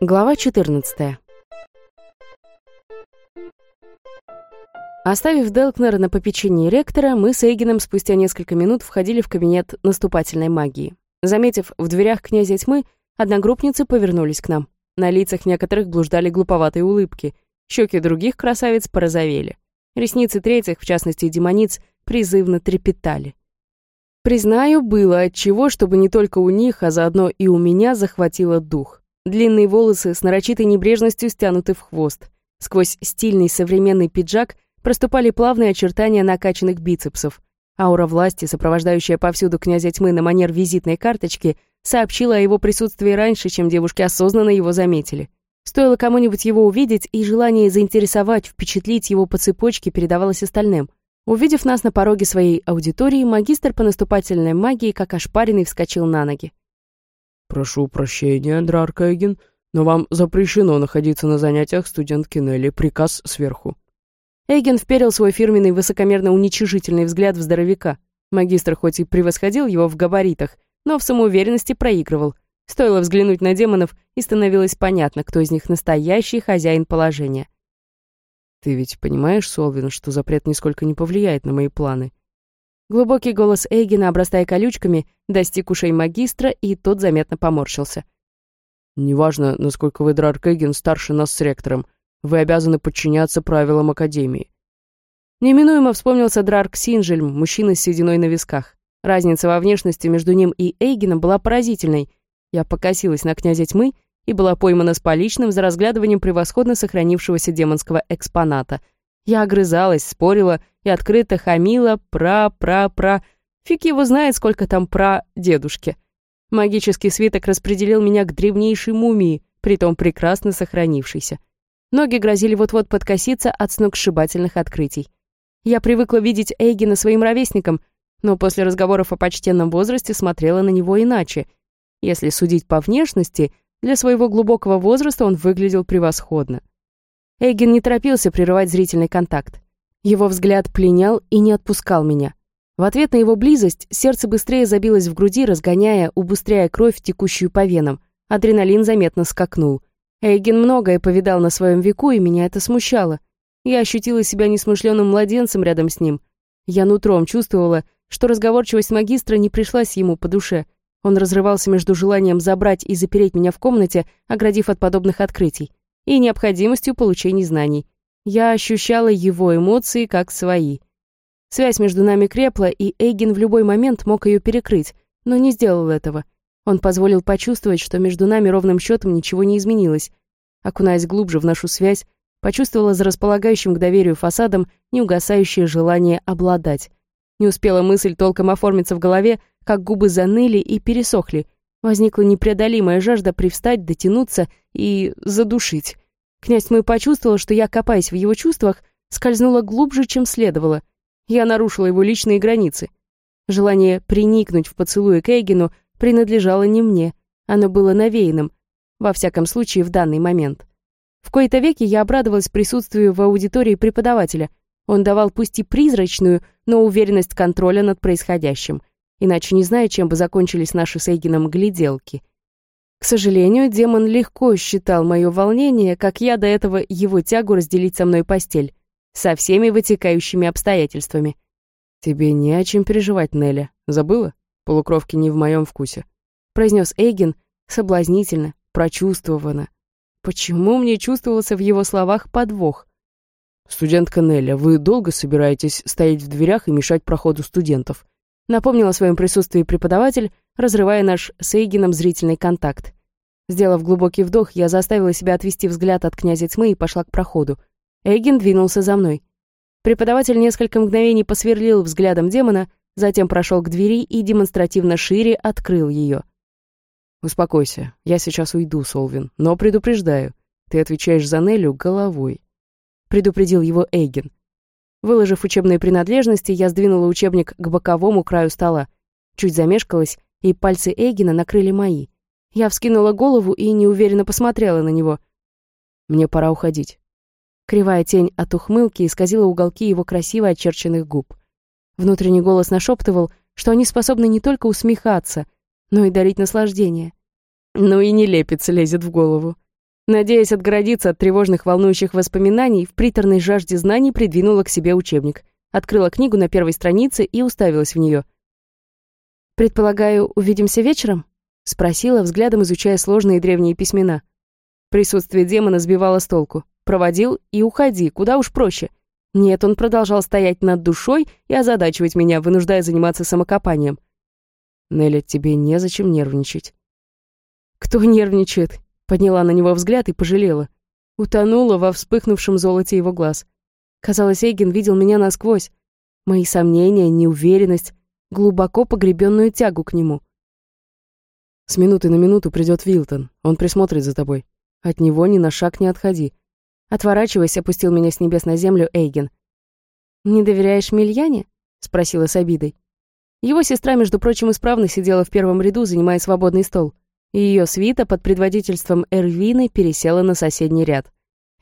Глава 14. Оставив Делкнера на попечении ректора, мы с Эйгеном спустя несколько минут входили в кабинет наступательной магии. Заметив в дверях князя тьмы, одногруппницы повернулись к нам. На лицах некоторых блуждали глуповатые улыбки, щеки других красавиц порозовели. Ресницы третьих, в частности демониц, призывно трепетали. Признаю, было отчего, чтобы не только у них, а заодно и у меня захватило дух. Длинные волосы с нарочитой небрежностью стянуты в хвост. Сквозь стильный современный пиджак проступали плавные очертания накачанных бицепсов. Аура власти, сопровождающая повсюду князя тьмы на манер визитной карточки, сообщила о его присутствии раньше, чем девушки осознанно его заметили. Стоило кому-нибудь его увидеть, и желание заинтересовать, впечатлить его по цепочке передавалось остальным. Увидев нас на пороге своей аудитории, магистр по наступательной магии, как ошпаренный, вскочил на ноги. «Прошу прощения, Драрк Эгин, но вам запрещено находиться на занятиях студентки Нелли. Приказ сверху». Эйген вперил свой фирменный высокомерно-уничижительный взгляд в здоровяка. Магистр хоть и превосходил его в габаритах, но в самоуверенности проигрывал. Стоило взглянуть на демонов, и становилось понятно, кто из них настоящий хозяин положения. «Ты ведь понимаешь, Солвин, что запрет нисколько не повлияет на мои планы?» Глубокий голос Эйгена, обрастая колючками, достиг ушей магистра, и тот заметно поморщился. «Неважно, насколько вы, Драрк Эйген, старше нас с ректором, вы обязаны подчиняться правилам Академии». Неминуемо вспомнился Драрк Синжельм, мужчина с сединой на висках. Разница во внешности между ним и Эйгеном была поразительной. Я покосилась на князя тьмы и была поймана с поличным за разглядыванием превосходно сохранившегося демонского экспоната — я огрызалась, спорила и открыто хамила пра-пра-пра. Фиг его знает, сколько там пра дедушки. Магический свиток распределил меня к древнейшей мумии, притом прекрасно сохранившейся. Ноги грозили вот-вот подкоситься от сногсшибательных открытий. Я привыкла видеть Эйгена своим ровесником, но после разговоров о почтенном возрасте смотрела на него иначе. Если судить по внешности, для своего глубокого возраста он выглядел превосходно. Эгин не торопился прерывать зрительный контакт. Его взгляд пленял и не отпускал меня. В ответ на его близость сердце быстрее забилось в груди, разгоняя, убыстряя кровь, текущую по венам. Адреналин заметно скакнул. Эйген многое повидал на своем веку, и меня это смущало. Я ощутила себя несмышленым младенцем рядом с ним. Я нутром чувствовала, что разговорчивость магистра не пришлась ему по душе. Он разрывался между желанием забрать и запереть меня в комнате, оградив от подобных открытий и необходимостью получения знаний. Я ощущала его эмоции как свои. Связь между нами крепла, и Эйген в любой момент мог ее перекрыть, но не сделал этого. Он позволил почувствовать, что между нами ровным счетом ничего не изменилось. Окунаясь глубже в нашу связь, почувствовала за располагающим к доверию фасадом неугасающее желание обладать. Не успела мысль толком оформиться в голове, как губы заныли и пересохли — Возникла непреодолимая жажда привстать, дотянуться и задушить. Князь мой почувствовал, что я, копаясь в его чувствах, скользнула глубже, чем следовало. Я нарушила его личные границы. Желание приникнуть в поцелуе к Эйгену принадлежало не мне, оно было навеянным, во всяком случае в данный момент. В кои-то веки я обрадовалась присутствию в аудитории преподавателя. Он давал пусть и призрачную, но уверенность контроля над происходящим иначе не знаю, чем бы закончились наши с Эйгином гляделки. К сожалению, демон легко считал мое волнение, как я до этого его тягу разделить со мной постель, со всеми вытекающими обстоятельствами. «Тебе не о чем переживать, Нелли. Забыла? Полукровки не в моем вкусе», — произнес Эйген соблазнительно, прочувствованно. Почему мне чувствовался в его словах подвох? «Студентка Нелли, вы долго собираетесь стоять в дверях и мешать проходу студентов?» Напомнил о своем присутствии преподаватель, разрывая наш с Эйгеном зрительный контакт. Сделав глубокий вдох, я заставила себя отвести взгляд от князя тьмы и пошла к проходу. Эйген двинулся за мной. Преподаватель несколько мгновений посверлил взглядом демона, затем прошел к двери и демонстративно шире открыл ее. «Успокойся, я сейчас уйду, Солвин, но предупреждаю, ты отвечаешь за Нелю головой», — предупредил его Эйген. Выложив учебные принадлежности, я сдвинула учебник к боковому краю стола. Чуть замешкалась, и пальцы Эйгена накрыли мои. Я вскинула голову и неуверенно посмотрела на него. «Мне пора уходить». Кривая тень от ухмылки исказила уголки его красиво очерченных губ. Внутренний голос нашептывал, что они способны не только усмехаться, но и дарить наслаждение. Ну и не лепится лезет в голову. Надеясь отгородиться от тревожных волнующих воспоминаний, в приторной жажде знаний придвинула к себе учебник, открыла книгу на первой странице и уставилась в нее. «Предполагаю, увидимся вечером?» — спросила, взглядом изучая сложные древние письмена. Присутствие демона сбивало с толку. Проводил и уходи, куда уж проще. Нет, он продолжал стоять над душой и озадачивать меня, вынуждая заниматься самокопанием. Нелли, тебе незачем нервничать. Кто нервничает? Подняла на него взгляд и пожалела. Утонула во вспыхнувшем золоте его глаз. Казалось, Эйген видел меня насквозь. Мои сомнения, неуверенность, глубоко погребенную тягу к нему. С минуты на минуту придет Вилтон. Он присмотрит за тобой. От него ни на шаг не отходи. Отворачиваясь, опустил меня с небес на землю Эйген. «Не доверяешь Мильяне?» — спросила с обидой. Его сестра, между прочим, исправно сидела в первом ряду, занимая свободный стол. И ее свита под предводительством Эрвины пересела на соседний ряд.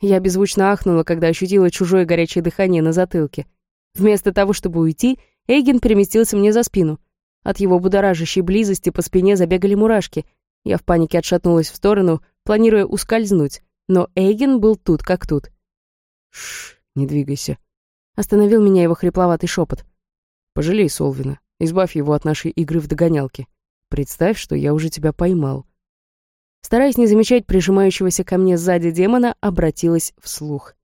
Я беззвучно ахнула, когда ощутила чужое горячее дыхание на затылке. Вместо того, чтобы уйти, Эйген переместился мне за спину. От его будоражащей близости по спине забегали мурашки. Я в панике отшатнулась в сторону, планируя ускользнуть, но Эйген был тут как тут. Шш, не двигайся. Остановил меня его хрипловатый шепот. Пожалей Солвина, избавь его от нашей игры в догонялки. Представь, что я уже тебя поймал. Стараясь не замечать прижимающегося ко мне сзади демона, обратилась вслух.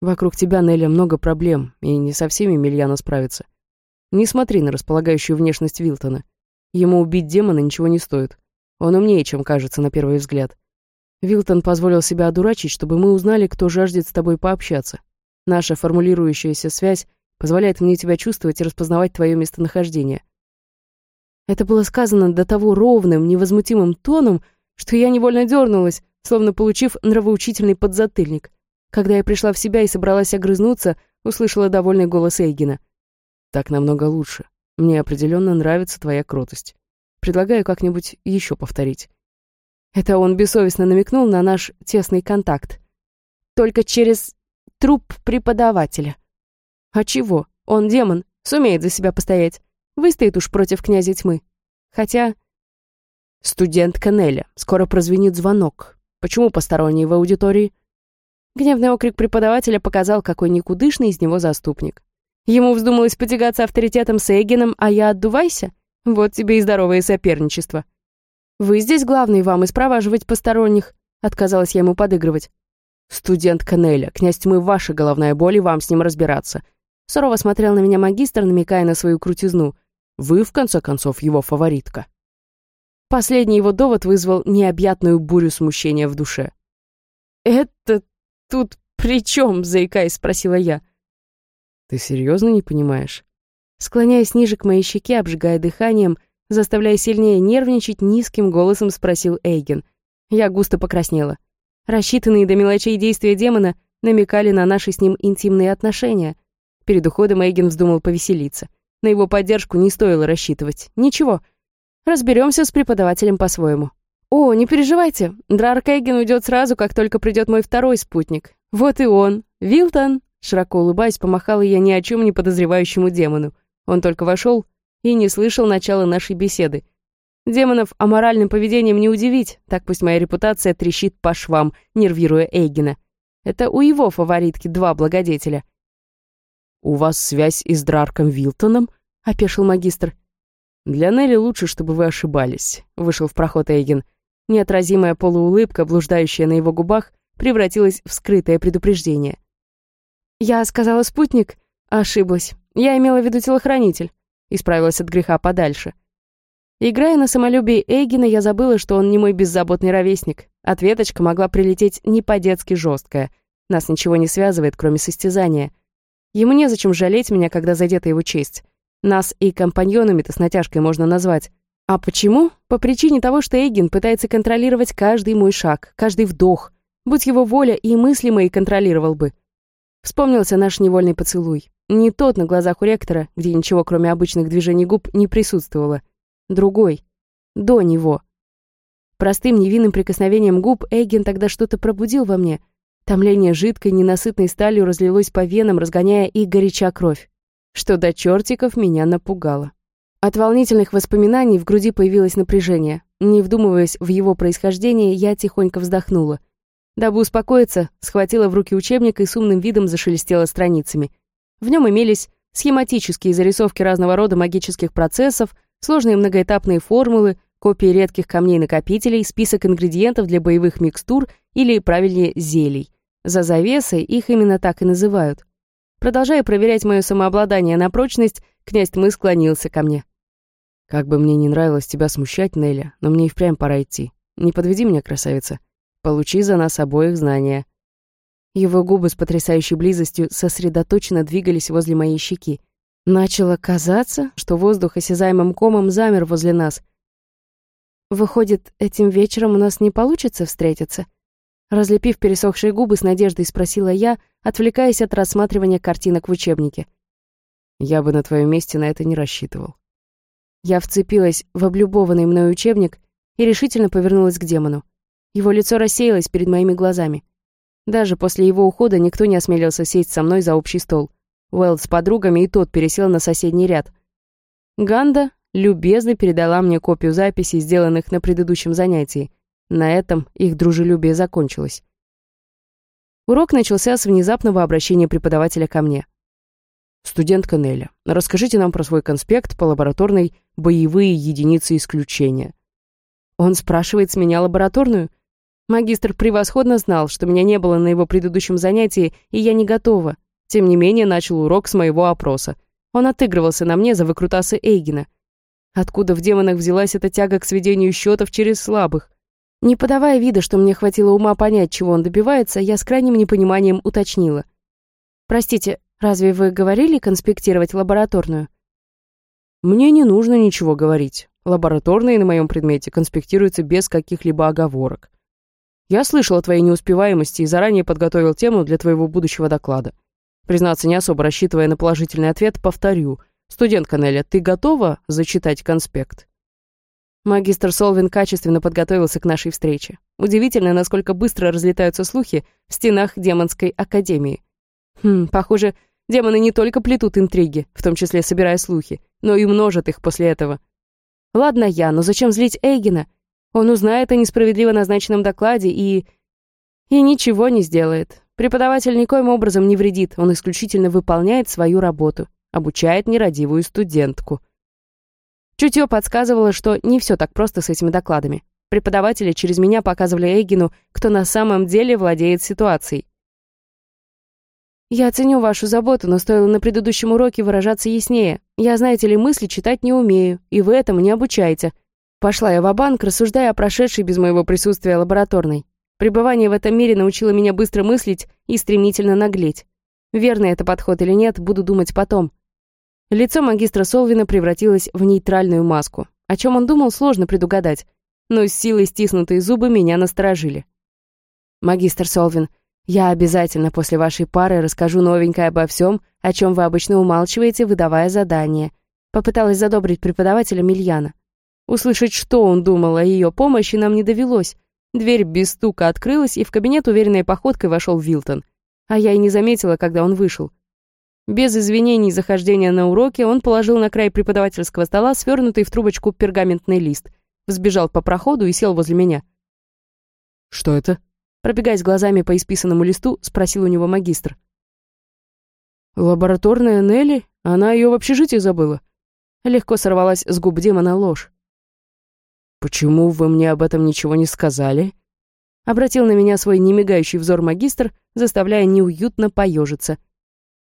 Вокруг тебя, Неля, много проблем, и не со всеми Мильяна справится. Не смотри на располагающую внешность Вилтона. Ему убить демона ничего не стоит. Он умнее, чем кажется на первый взгляд. Вилтон позволил себя одурачить, чтобы мы узнали, кто жаждет с тобой пообщаться. Наша формулирующаяся связь позволяет мне тебя чувствовать и распознавать твое местонахождение. Это было сказано до того ровным, невозмутимым тоном, что я невольно дернулась, словно получив нравоучительный подзатыльник. Когда я пришла в себя и собралась огрызнуться, услышала довольный голос Эйгина. «Так намного лучше. Мне определенно нравится твоя кротость. Предлагаю как-нибудь еще повторить». Это он бессовестно намекнул на наш тесный контакт. Только через труп преподавателя. А чего? Он демон, сумеет за себя постоять. Выстоит уж против князя тьмы. Хотя... Студентка Неля. Скоро прозвенит звонок. Почему посторонний в аудитории? Гневный окрик преподавателя показал, какой никудышный из него заступник. Ему вздумалось потягаться авторитетом с Эгином, а я отдувайся? Вот тебе и здоровое соперничество. «Вы здесь главный, вам и спроваживать посторонних», — отказалась я ему подыгрывать. «Студент Канеля, князь тьмы ваша головная боль, и вам с ним разбираться». Сурово смотрел на меня магистр, намекая на свою крутизну. «Вы, в конце концов, его фаворитка». Последний его довод вызвал необъятную бурю смущения в душе. «Это тут при чем?» — заикаясь, спросила я. «Ты серьезно не понимаешь?» Склоняясь ниже к моей щеке, обжигая дыханием, — Заставляя сильнее нервничать, низким голосом спросил Эйген. Я густо покраснела. Рассчитанные до мелочей действия демона намекали на наши с ним интимные отношения. Перед уходом Эйген вздумал повеселиться. На его поддержку не стоило рассчитывать. Ничего. Разберемся с преподавателем по-своему. «О, не переживайте, Драрк Эйген уйдет сразу, как только придет мой второй спутник. Вот и он, Вилтон!» Широко улыбаясь, помахала я ни о чем не подозревающему демону. Он только вошел, и не слышал начала нашей беседы. Демонов аморальным поведением не удивить, так пусть моя репутация трещит по швам, нервируя Эйгена. Это у его фаворитки два благодетеля. «У вас связь и с Драрком Вилтоном?» — опешил магистр. «Для Нелли лучше, чтобы вы ошибались», — вышел в проход Эйген. Неотразимая полуулыбка, блуждающая на его губах, превратилась в скрытое предупреждение. «Я сказала спутник?» «Ошиблась. Я имела в виду телохранитель» исправилась от греха подальше. Играя на самолюбии Эйгена, я забыла, что он не мой беззаботный ровесник. Ответочка могла прилететь не по-детски жесткая. Нас ничего не связывает, кроме состязания. Ему незачем жалеть меня, когда задета его честь. Нас и компаньонами-то с натяжкой можно назвать. А почему? По причине того, что Эйген пытается контролировать каждый мой шаг, каждый вдох. Будь его воля, и мысли мои контролировал бы. Вспомнился наш невольный поцелуй. Не тот на глазах у ректора, где ничего кроме обычных движений губ не присутствовало. Другой. До него. Простым невинным прикосновением губ Эйген тогда что-то пробудил во мне. Томление жидкой, ненасытной сталью разлилось по венам, разгоняя и горяча кровь. Что до чертиков меня напугало. От волнительных воспоминаний в груди появилось напряжение. Не вдумываясь в его происхождение, я тихонько вздохнула. Дабы успокоиться, схватила в руки учебник и с умным видом зашелестела страницами. В нем имелись схематические зарисовки разного рода магических процессов, сложные многоэтапные формулы, копии редких камней-накопителей, список ингредиентов для боевых микстур или, правильнее, зелий. За завесой их именно так и называют. Продолжая проверять мое самообладание на прочность, князь Тмы склонился ко мне. «Как бы мне не нравилось тебя смущать, Неля, но мне и впрямь пора идти. Не подведи меня, красавица. Получи за нас обоих знания». Его губы с потрясающей близостью сосредоточенно двигались возле моей щеки. Начало казаться, что воздух осязаемым комом замер возле нас. «Выходит, этим вечером у нас не получится встретиться?» Разлепив пересохшие губы, с надеждой спросила я, отвлекаясь от рассматривания картинок в учебнике. «Я бы на твоем месте на это не рассчитывал». Я вцепилась в облюбованный мной учебник и решительно повернулась к демону. Его лицо рассеялось перед моими глазами. Даже после его ухода никто не осмелился сесть со мной за общий стол. Уэлл с подругами и тот пересел на соседний ряд. Ганда любезно передала мне копию записей, сделанных на предыдущем занятии. На этом их дружелюбие закончилось. Урок начался с внезапного обращения преподавателя ко мне. «Студентка Неля, расскажите нам про свой конспект по лабораторной «Боевые единицы исключения». Он спрашивает с меня лабораторную? Магистр превосходно знал, что меня не было на его предыдущем занятии, и я не готова. Тем не менее, начал урок с моего опроса. Он отыгрывался на мне за выкрутасы Эйгена. Откуда в демонах взялась эта тяга к сведению счетов через слабых? Не подавая вида, что мне хватило ума понять, чего он добивается, я с крайним непониманием уточнила. «Простите, разве вы говорили конспектировать лабораторную?» «Мне не нужно ничего говорить. Лабораторные на моем предмете конспектируются без каких-либо оговорок. Я слышал о твоей неуспеваемости и заранее подготовил тему для твоего будущего доклада. Признаться, не особо рассчитывая на положительный ответ, повторю. Студентка Неля, ты готова зачитать конспект? Магистр Солвин качественно подготовился к нашей встрече. Удивительно, насколько быстро разлетаются слухи в стенах демонской академии. Хм, похоже, демоны не только плетут интриги, в том числе собирая слухи, но и множат их после этого. Ладно я, но зачем злить Эйгена? Он узнает о несправедливо назначенном докладе и... И ничего не сделает. Преподаватель никоим образом не вредит, он исключительно выполняет свою работу, обучает нерадивую студентку. Чутье подсказывало, что не все так просто с этими докладами. Преподаватели через меня показывали Эйгину, кто на самом деле владеет ситуацией. «Я ценю вашу заботу, но стоило на предыдущем уроке выражаться яснее. Я, знаете ли, мысли читать не умею, и вы этому не обучаете», Пошла я в банк рассуждая о прошедшей без моего присутствия лабораторной. Пребывание в этом мире научило меня быстро мыслить и стремительно наглеть. Верный это подход или нет, буду думать потом. Лицо магистра Солвина превратилось в нейтральную маску. О чем он думал, сложно предугадать. Но с силой стиснутые зубы меня насторожили. «Магистр Солвин, я обязательно после вашей пары расскажу новенькое обо всем, о чем вы обычно умалчиваете, выдавая задание», попыталась задобрить преподавателя Мильяна. Услышать, что он думал о ее помощи, нам не довелось. Дверь без стука открылась, и в кабинет уверенной походкой вошел Вилтон. А я и не заметила, когда он вышел. Без извинений за хождение на уроке он положил на край преподавательского стола свернутый в трубочку пергаментный лист, взбежал по проходу и сел возле меня. «Что это?» Пробегаясь глазами по исписанному листу, спросил у него магистр. «Лабораторная Нелли? Она ее в общежитии забыла?» Легко сорвалась с губ демона ложь. «Почему вы мне об этом ничего не сказали?» Обратил на меня свой немигающий взор магистр, заставляя неуютно поежиться.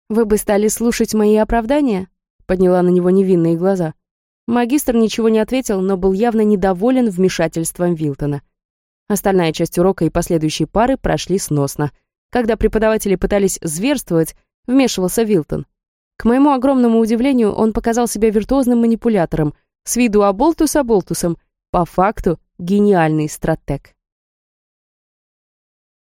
«Вы бы стали слушать мои оправдания?» Подняла на него невинные глаза. Магистр ничего не ответил, но был явно недоволен вмешательством Вилтона. Остальная часть урока и последующие пары прошли сносно. Когда преподаватели пытались зверствовать, вмешивался Вилтон. К моему огромному удивлению, он показал себя виртуозным манипулятором, с виду оболтус оболтусом, по факту гениальный стратег.